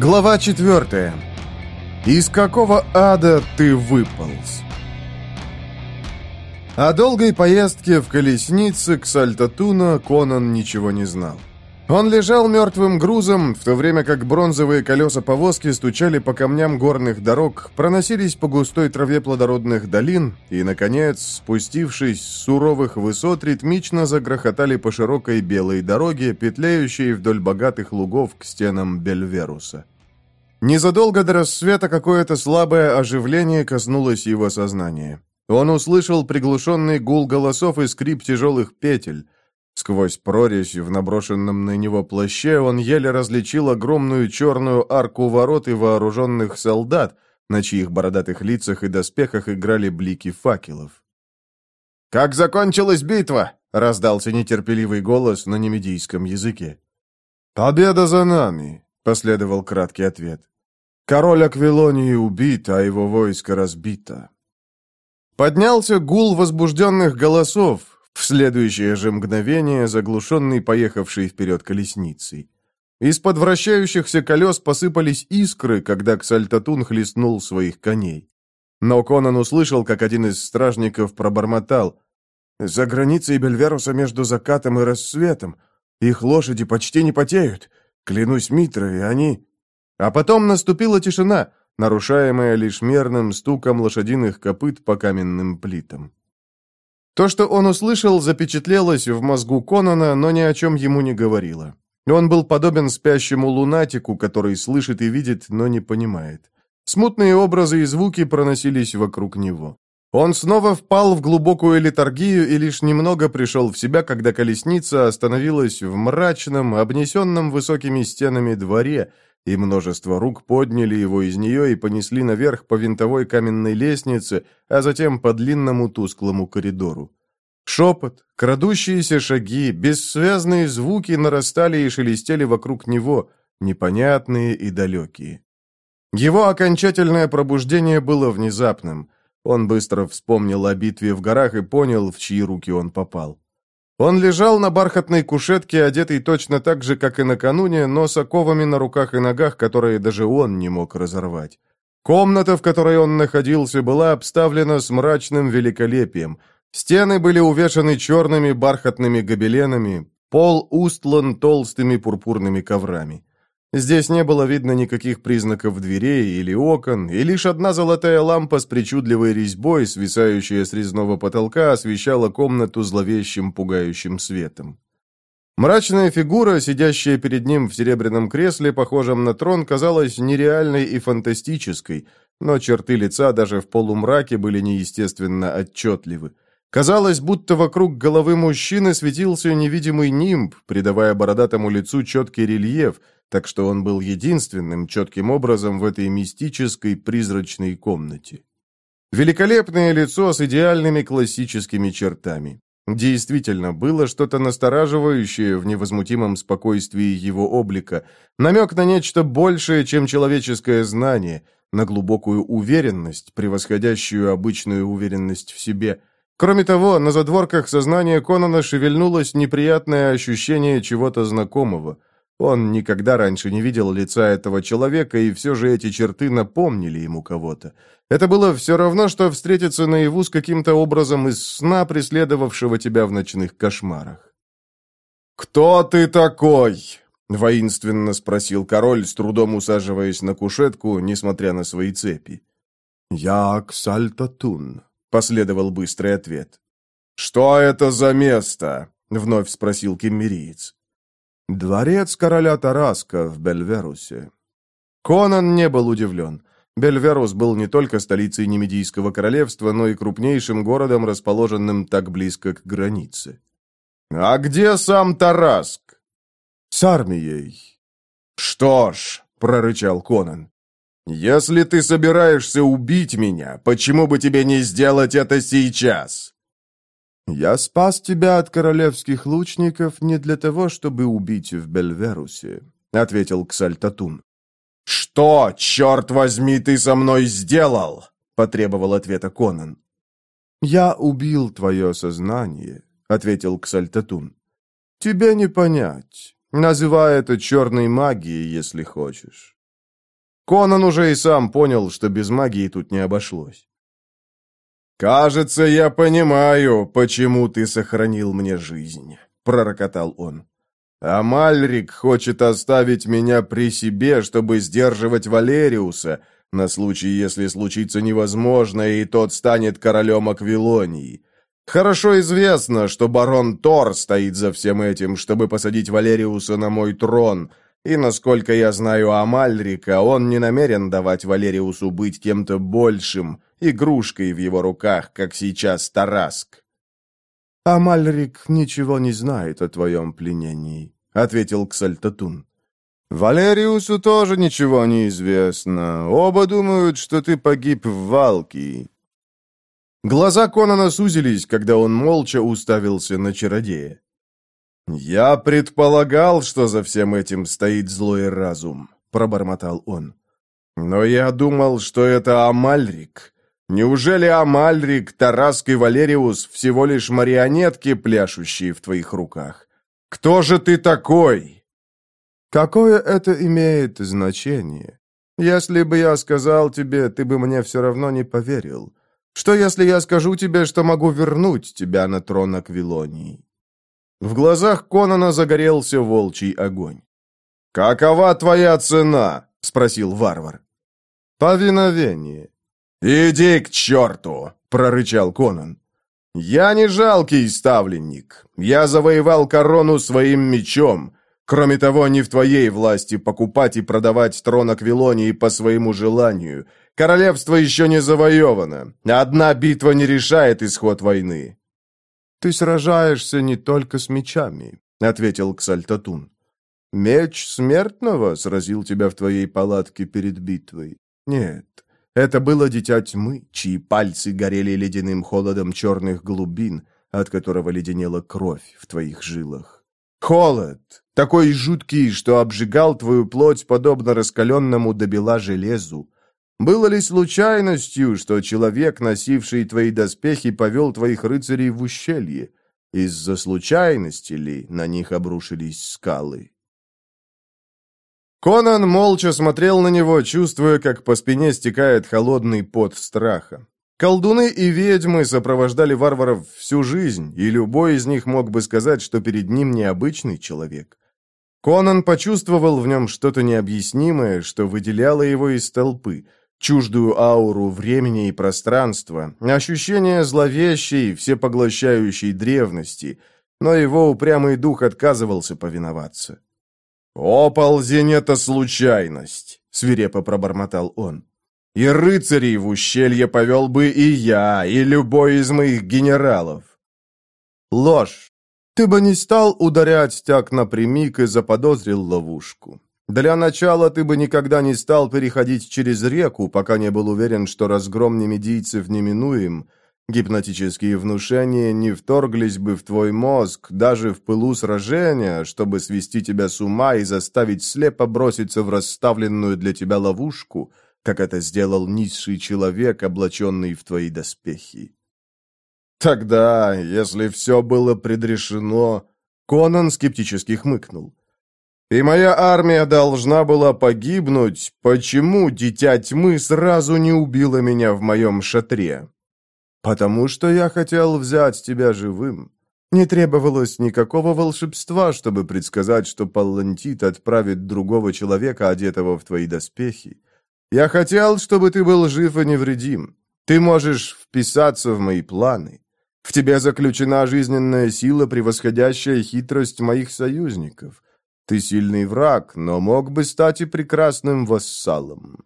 Глава 4. Из какого ада ты выполз? О долгой поездке в колеснице к Сальтатуна Конан ничего не знал. Он лежал мертвым грузом, в то время как бронзовые колеса повозки стучали по камням горных дорог, проносились по густой траве плодородных долин и, наконец, спустившись с суровых высот, ритмично загрохотали по широкой белой дороге, петляющей вдоль богатых лугов к стенам Бельверуса. Незадолго до рассвета какое-то слабое оживление коснулось его сознания. Он услышал приглушенный гул голосов и скрип тяжелых петель. Сквозь прорезь в наброшенном на него плаще он еле различил огромную черную арку ворот и вооруженных солдат, на чьих бородатых лицах и доспехах играли блики факелов. «Как закончилась битва?» — раздался нетерпеливый голос на немедийском языке. «Победа за нами!» — последовал краткий ответ. «Король Аквилонии убит, а его войско разбито». Поднялся гул возбужденных голосов, в следующее же мгновение заглушенный поехавший вперед колесницей. Из-под вращающихся колес посыпались искры, когда Ксальтатун хлестнул своих коней. Но Конан услышал, как один из стражников пробормотал. «За границей Бельверуса между закатом и рассветом. Их лошади почти не потеют. Клянусь Митрой, они...» А потом наступила тишина, нарушаемая лишь мерным стуком лошадиных копыт по каменным плитам. То, что он услышал, запечатлелось в мозгу Конона, но ни о чем ему не говорило. Он был подобен спящему лунатику, который слышит и видит, но не понимает. Смутные образы и звуки проносились вокруг него. Он снова впал в глубокую литургию и лишь немного пришел в себя, когда колесница остановилась в мрачном, обнесенном высокими стенами дворе – и множество рук подняли его из нее и понесли наверх по винтовой каменной лестнице, а затем по длинному тусклому коридору. Шепот, крадущиеся шаги, бессвязные звуки нарастали и шелестели вокруг него, непонятные и далекие. Его окончательное пробуждение было внезапным. Он быстро вспомнил о битве в горах и понял, в чьи руки он попал. Он лежал на бархатной кушетке, одетый точно так же, как и накануне, но с оковами на руках и ногах, которые даже он не мог разорвать. Комната, в которой он находился, была обставлена с мрачным великолепием. Стены были увешаны черными бархатными гобеленами, пол устлан толстыми пурпурными коврами. Здесь не было видно никаких признаков дверей или окон, и лишь одна золотая лампа с причудливой резьбой, свисающая с резного потолка, освещала комнату зловещим пугающим светом. Мрачная фигура, сидящая перед ним в серебряном кресле, похожем на трон, казалась нереальной и фантастической, но черты лица даже в полумраке были неестественно отчетливы. Казалось, будто вокруг головы мужчины светился невидимый нимб, придавая бородатому лицу четкий рельеф – так что он был единственным четким образом в этой мистической призрачной комнате. Великолепное лицо с идеальными классическими чертами. Действительно, было что-то настораживающее в невозмутимом спокойствии его облика, намек на нечто большее, чем человеческое знание, на глубокую уверенность, превосходящую обычную уверенность в себе. Кроме того, на задворках сознания Конона шевельнулось неприятное ощущение чего-то знакомого – он никогда раньше не видел лица этого человека, и все же эти черты напомнили ему кого-то. Это было все равно, что встретиться наяву с каким-то образом из сна, преследовавшего тебя в ночных кошмарах. «Кто ты такой?» — воинственно спросил король, с трудом усаживаясь на кушетку, несмотря на свои цепи. «Я Аксальтатун», — последовал быстрый ответ. «Что это за место?» — вновь спросил Киммериец. Дворец короля Тараска в Бельверусе. Конан не был удивлен. Бельверус был не только столицей Немедийского королевства, но и крупнейшим городом, расположенным так близко к границе. «А где сам Тараск?» «С армией». «Что ж», — прорычал Конан, — «если ты собираешься убить меня, почему бы тебе не сделать это сейчас?» Я спас тебя от королевских лучников не для того, чтобы убить в Бельверусе», — ответил Ксальтатун. «Что, черт возьми, ты со мной сделал?» — потребовал ответа Конан. «Я убил твое сознание», — ответил Ксальтатун. «Тебе не понять. Называй это черной магией, если хочешь». Конан уже и сам понял, что без магии тут не обошлось. «Кажется, я понимаю, почему ты сохранил мне жизнь», — пророкотал он. «А Мальрик хочет оставить меня при себе, чтобы сдерживать Валериуса, на случай, если случится невозможное, и тот станет королем Аквилонии. Хорошо известно, что барон Тор стоит за всем этим, чтобы посадить Валериуса на мой трон, — и, насколько я знаю Амальрика, он не намерен давать Валериусу быть кем-то большим, игрушкой в его руках, как сейчас Тараск. «Амальрик ничего не знает о твоем пленении», — ответил Ксальтатун. «Валериусу тоже ничего не известно. Оба думают, что ты погиб в Валки. Глаза Конона сузились, когда он молча уставился на чародея. «Я предполагал, что за всем этим стоит злой разум», — пробормотал он. «Но я думал, что это Амальрик. Неужели Амальрик, Тараск и Валериус всего лишь марионетки, пляшущие в твоих руках? Кто же ты такой?» «Какое это имеет значение? Если бы я сказал тебе, ты бы мне все равно не поверил. Что, если я скажу тебе, что могу вернуть тебя на трон Аквилонии?» В глазах Конона загорелся волчий огонь. «Какова твоя цена?» — спросил варвар. «Повиновение». «Иди к черту!» — прорычал Конан. «Я не жалкий ставленник. Я завоевал корону своим мечом. Кроме того, не в твоей власти покупать и продавать трон Аквилонии по своему желанию. Королевство еще не завоевано. Одна битва не решает исход войны. «Ты сражаешься не только с мечами», — ответил Ксальтатун. «Меч смертного сразил тебя в твоей палатке перед битвой. Нет, это было дитя тьмы, чьи пальцы горели ледяным холодом черных глубин, от которого леденела кровь в твоих жилах. Холод, такой жуткий, что обжигал твою плоть, подобно раскаленному добела железу. Было ли случайностью, что человек, носивший твои доспехи, повел твоих рыцарей в ущелье? Из-за случайности ли на них обрушились скалы? Конан молча смотрел на него, чувствуя, как по спине стекает холодный пот страха. Колдуны и ведьмы сопровождали варваров всю жизнь, и любой из них мог бы сказать, что перед ним необычный человек. Конан почувствовал в нем что-то необъяснимое, что выделяло его из толпы – чуждую ауру времени и пространства, ощущение зловещей, всепоглощающей древности, но его упрямый дух отказывался повиноваться. «Оползень — это случайность!» — свирепо пробормотал он. «И рыцарей в ущелье повел бы и я, и любой из моих генералов!» «Ложь! Ты бы не стал ударять тяг напрямик и заподозрил ловушку. Для начала ты бы никогда не стал переходить через реку, пока не был уверен, что разгром немедийцев неминуем. Гипнотические внушения не вторглись бы в твой мозг, даже в пылу сражения, чтобы свести тебя с ума и заставить слепо броситься в расставленную для тебя ловушку, как это сделал низший человек, облаченный в твои доспехи. Тогда, если все было предрешено... Конан скептически хмыкнул. И моя армия должна была погибнуть, почему дитя тьмы сразу не убило меня в моем шатре? Потому что я хотел взять тебя живым. Не требовалось никакого волшебства, чтобы предсказать, что Паллантит отправит другого человека, одетого в твои доспехи. Я хотел, чтобы ты был жив и невредим. Ты можешь вписаться в мои планы. В тебе заключена жизненная сила, превосходящая хитрость моих союзников. Ты сильный враг, но мог бы стать и прекрасным вассалом».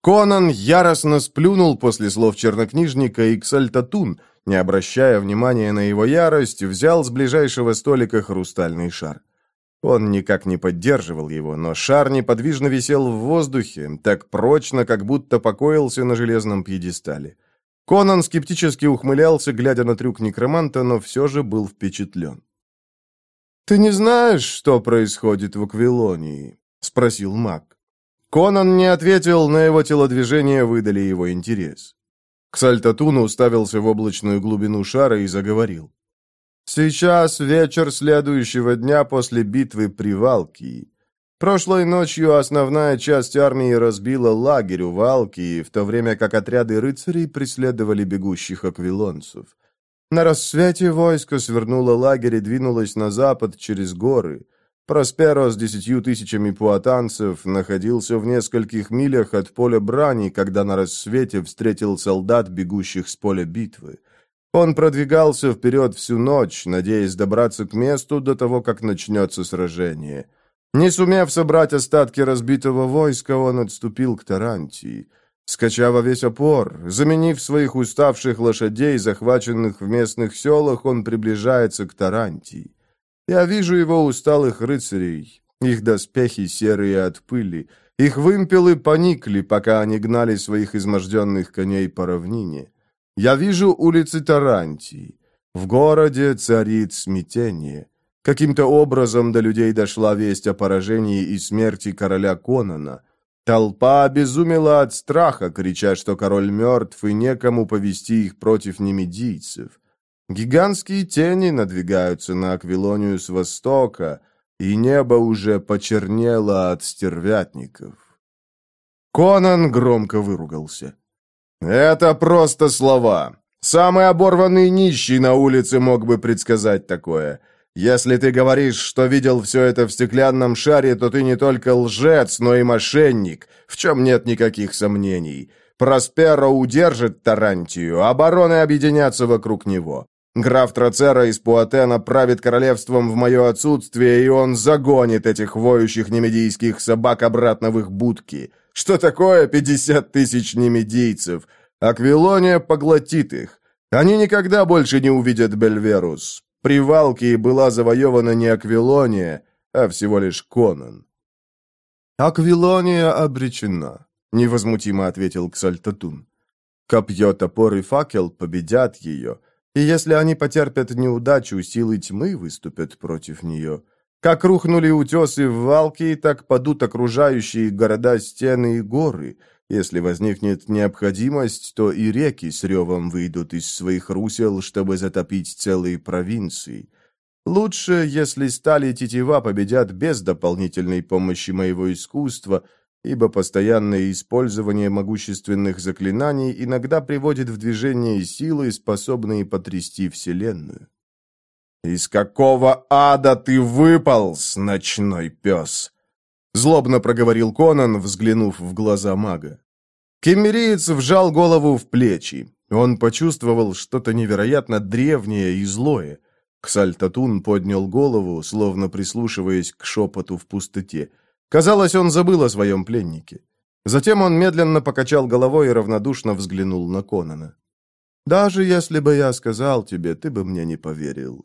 Конан яростно сплюнул после слов чернокнижника и ксальтатун, не обращая внимания на его ярость, взял с ближайшего столика хрустальный шар. Он никак не поддерживал его, но шар неподвижно висел в воздухе, так прочно, как будто покоился на железном пьедестале. Конан скептически ухмылялся, глядя на трюк некроманта, но все же был впечатлен. «Ты не знаешь, что происходит в Аквилонии?» — спросил маг. Конан не ответил, на его телодвижение выдали его интерес. Ксальтатун уставился в облачную глубину шара и заговорил. «Сейчас вечер следующего дня после битвы при Валкии. Прошлой ночью основная часть армии разбила лагерь у Валкии, в то время как отряды рыцарей преследовали бегущих аквилонцев. На рассвете войско свернуло лагерь и двинулось на запад через горы. Просперо с десятью тысячами пуатанцев находился в нескольких милях от поля брани, когда на рассвете встретил солдат, бегущих с поля битвы. Он продвигался вперед всю ночь, надеясь добраться к месту до того, как начнется сражение. Не сумев собрать остатки разбитого войска, он отступил к Тарантии. Скачав весь опор, заменив своих уставших лошадей, захваченных в местных селах, он приближается к Тарантии. Я вижу его усталых рыцарей, их доспехи серые от пыли, их вымпелы поникли, пока они гнали своих изможденных коней по равнине. Я вижу улицы Тарантии. В городе царит смятение. Каким-то образом до людей дошла весть о поражении и смерти короля Конана — Толпа обезумела от страха, крича, что король мертв и некому повести их против немедийцев. Гигантские тени надвигаются на Аквилонию с востока, и небо уже почернело от стервятников. Конан громко выругался. «Это просто слова. Самый оборванный нищий на улице мог бы предсказать такое. Если ты говоришь, что видел все это в стеклянном шаре, то ты не только лжец, но и мошенник, в чем нет никаких сомнений. Просперо удержит Тарантию, а бароны объединятся вокруг него. Граф Троцера из Пуатена правит королевством в мое отсутствие, и он загонит этих воющих немедийских собак обратно в их будки. Что такое 50 тысяч немедийцев? Аквилония поглотит их. Они никогда больше не увидят Бельверус. Привалки была завоевана не Аквилония, а всего лишь Конан. «Аквилония обречена», — невозмутимо ответил Ксальтатун. «Копье, топор и факел победят ее, и если они потерпят неудачу, силы тьмы выступят против нее. Как рухнули утесы в Валкии, так падут окружающие города стены и горы». Если возникнет необходимость, то и реки с ревом выйдут из своих русел, чтобы затопить целые провинции. Лучше, если стали тетива победят без дополнительной помощи моего искусства, ибо постоянное использование могущественных заклинаний иногда приводит в движение силы, способные потрясти Вселенную. «Из какого ада ты выполз, ночной пес?» Злобно проговорил Конан, взглянув в глаза мага. Кемериец вжал голову в плечи. Он почувствовал что-то невероятно древнее и злое. Ксальтатун поднял голову, словно прислушиваясь к шепоту в пустоте. Казалось, он забыл о своем пленнике. Затем он медленно покачал головой и равнодушно взглянул на Конана. «Даже если бы я сказал тебе, ты бы мне не поверил.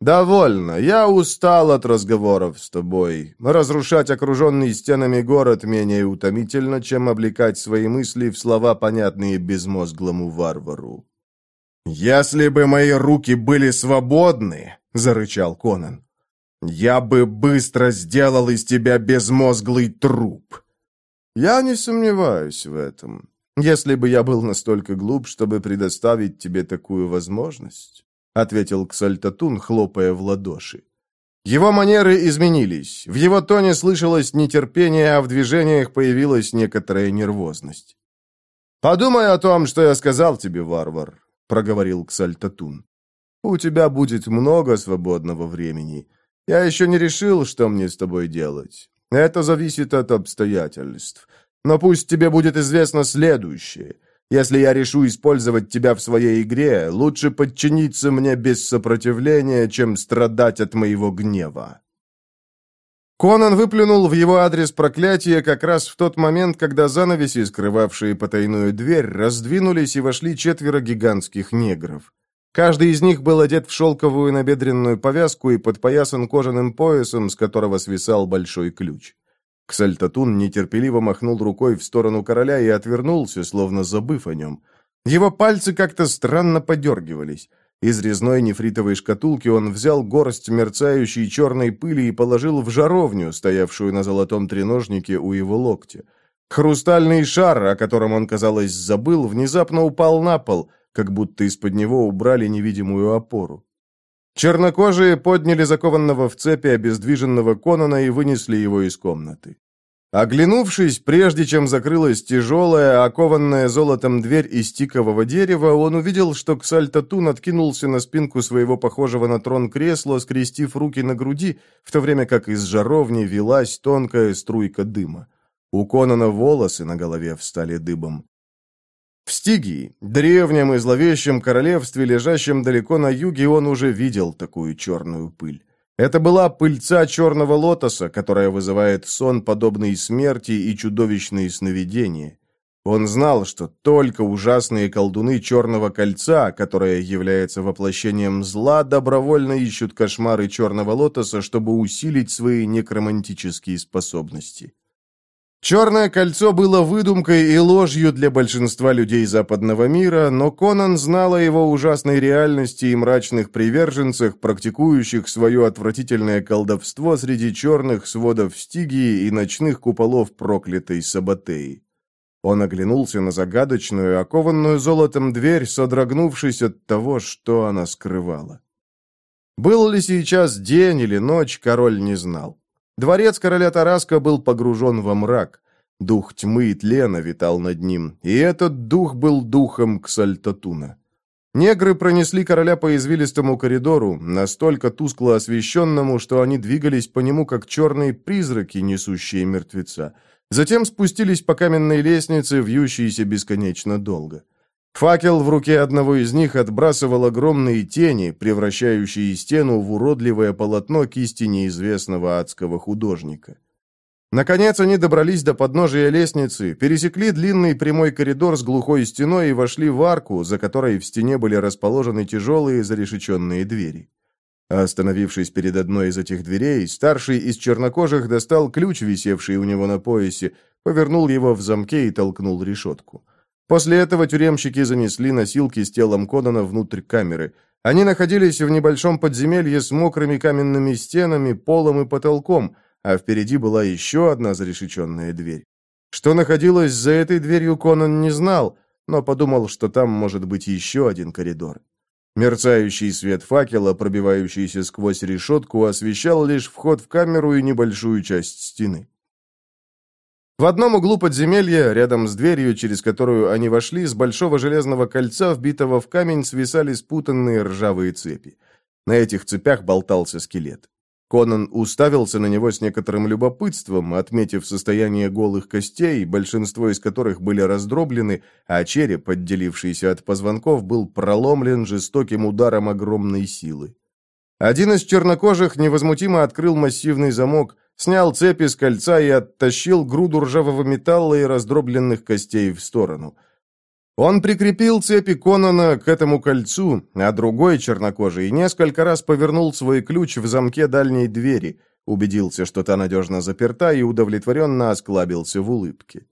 «Довольно. Я устал от разговоров с тобой. Разрушать окруженный стенами город менее утомительно, чем облекать свои мысли в слова, понятные безмозглому варвару». «Если бы мои руки были свободны», — зарычал Конан, — «я бы быстро сделал из тебя безмозглый труп». «Я не сомневаюсь в этом. Если бы я был настолько глуп, чтобы предоставить тебе такую возможность». — ответил Ксальтатун, хлопая в ладоши. Его манеры изменились, в его тоне слышалось нетерпение, а в движениях появилась некоторая нервозность. «Подумай о том, что я сказал тебе, варвар», — проговорил Ксальтатун. «У тебя будет много свободного времени. Я еще не решил, что мне с тобой делать. Это зависит от обстоятельств. Но пусть тебе будет известно следующее. Если я решу использовать тебя в своей игре, лучше подчиниться мне без сопротивления, чем страдать от моего гнева». Конан выплюнул в его адрес проклятие как раз в тот момент, когда занавеси, скрывавшие потайную дверь, раздвинулись и вошли четверо гигантских негров. Каждый из них был одет в шелковую набедренную повязку и подпоясан кожаным поясом, с которого свисал большой ключ. Ксальтатун нетерпеливо махнул рукой в сторону короля и отвернулся, словно забыв о нем. Его пальцы как-то странно подергивались. Из резной нефритовой шкатулки он взял горсть мерцающей черной пыли и положил в жаровню, стоявшую на золотом треножнике у его локтя. Хрустальный шар, о котором он, казалось, забыл, внезапно упал на пол, как будто из-под него убрали невидимую опору. Чернокожие подняли закованного в цепи обездвиженного Конона и вынесли его из комнаты. Оглянувшись, прежде чем закрылась тяжелая, окованная золотом дверь из тикового дерева, он увидел, что Ксальтатун откинулся на спинку своего похожего на трон кресла, скрестив руки на груди, в то время как из жаровни велась тонкая струйка дыма. У Конона волосы на голове встали дыбом. В Стигии, древнем и зловещем королевстве, лежащем далеко на юге, он уже видел такую черную пыль. Это была пыльца черного лотоса, которая вызывает сон, подобный смерти и чудовищные сновидения. Он знал, что только ужасные колдуны Черного Кольца, которое является воплощением зла, добровольно ищут кошмары Черного Лотоса, чтобы усилить свои некромантические способности. Черное кольцо было выдумкой и ложью для большинства людей западного мира, но Конан знал о его ужасной реальности и мрачных приверженцах, практикующих свое отвратительное колдовство среди черных сводов Стигии и ночных куполов проклятой Сабатеи. Он оглянулся на загадочную, окованную золотом дверь, содрогнувшись от того, что она скрывала. Был ли сейчас день или ночь, король не знал. Дворец короля Тараска был погружен во мрак. Дух тьмы и тлена витал над ним, и этот дух был духом Ксальтатуна. Негры пронесли короля по извилистому коридору, настолько тускло освещенному, что они двигались по нему, как черные призраки, несущие мертвеца. Затем спустились по каменной лестнице, вьющейся бесконечно долго. Факел в руке одного из них отбрасывал огромные тени, превращающие стену в уродливое полотно кисти неизвестного адского художника. Наконец они добрались до подножия лестницы, пересекли длинный прямой коридор с глухой стеной и вошли в арку, за которой в стене были расположены тяжелые зарешеченные двери. Остановившись перед одной из этих дверей, старший из чернокожих достал ключ, висевший у него на поясе, повернул его в замке и толкнул решетку. После этого тюремщики занесли носилки с телом Конана внутрь камеры. Они находились в небольшом подземелье с мокрыми каменными стенами, полом и потолком, а впереди была еще одна зарешеченная дверь. Что находилось за этой дверью, Конан не знал, но подумал, что там может быть еще один коридор. Мерцающий свет факела, пробивающийся сквозь решетку, освещал лишь вход в камеру и небольшую часть стены. В одном углу подземелья, рядом с дверью, через которую они вошли, с большого железного кольца, вбитого в камень, свисали спутанные ржавые цепи. На этих цепях болтался скелет. Конан уставился на него с некоторым любопытством, отметив состояние голых костей, большинство из которых были раздроблены, а череп, отделившийся от позвонков, был проломлен жестоким ударом огромной силы. Один из чернокожих невозмутимо открыл массивный замок, снял цепи с кольца и оттащил груду ржавого металла и раздробленных костей в сторону. Он прикрепил цепи Конона к этому кольцу, а другой чернокожий несколько раз повернул свой ключ в замке дальней двери, убедился, что та надежно заперта, и удовлетворенно осклабился в улыбке.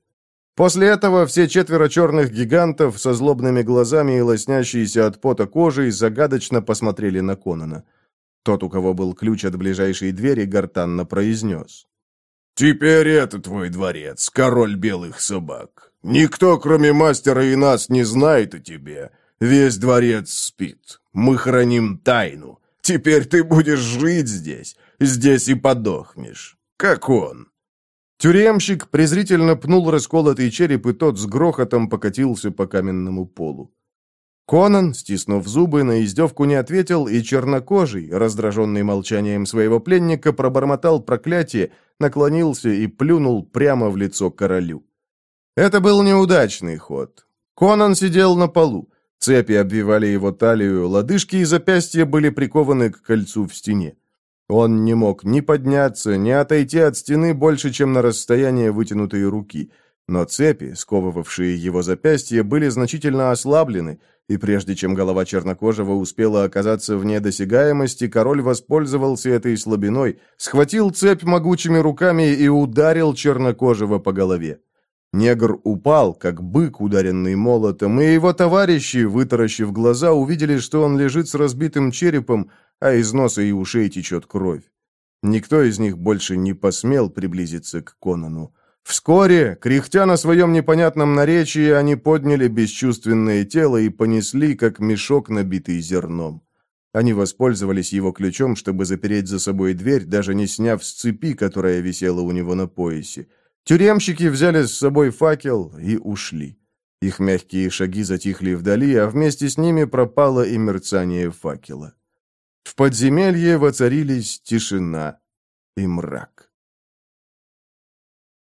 После этого все четверо черных гигантов со злобными глазами и лоснящиеся от пота кожей загадочно посмотрели на Конона. — тот, у кого был ключ от ближайшей двери, гортанно произнес. «Теперь это твой дворец, король белых собак. Никто, кроме мастера и нас, не знает о тебе. Весь дворец спит. Мы храним тайну. Теперь ты будешь жить здесь. Здесь и подохнешь. Как он». Тюремщик презрительно пнул расколотый череп, и тот с грохотом покатился по каменному полу. Конан, стиснув зубы, на издевку не ответил, и чернокожий, раздраженный молчанием своего пленника, пробормотал проклятие, наклонился и плюнул прямо в лицо королю. Это был неудачный ход. Конан сидел на полу. Цепи обвивали его талию, лодыжки и запястья были прикованы к кольцу в стене. Он не мог ни подняться, ни отойти от стены больше, чем на расстояние вытянутой руки – но цепи, сковывавшие его запястья, были значительно ослаблены, и прежде чем голова Чернокожего успела оказаться вне досягаемости, король воспользовался этой слабиной, схватил цепь могучими руками и ударил Чернокожего по голове. Негр упал, как бык, ударенный молотом, и его товарищи, вытаращив глаза, увидели, что он лежит с разбитым черепом, а из носа и ушей течет кровь. Никто из них больше не посмел приблизиться к Конану. Вскоре, кряхтя на своем непонятном наречии, они подняли бесчувственное тело и понесли, как мешок, набитый зерном. Они воспользовались его ключом, чтобы запереть за собой дверь, даже не сняв с цепи, которая висела у него на поясе. Тюремщики взяли с собой факел и ушли. Их мягкие шаги затихли вдали, а вместе с ними пропало и мерцание факела. В подземелье воцарились тишина и мрак.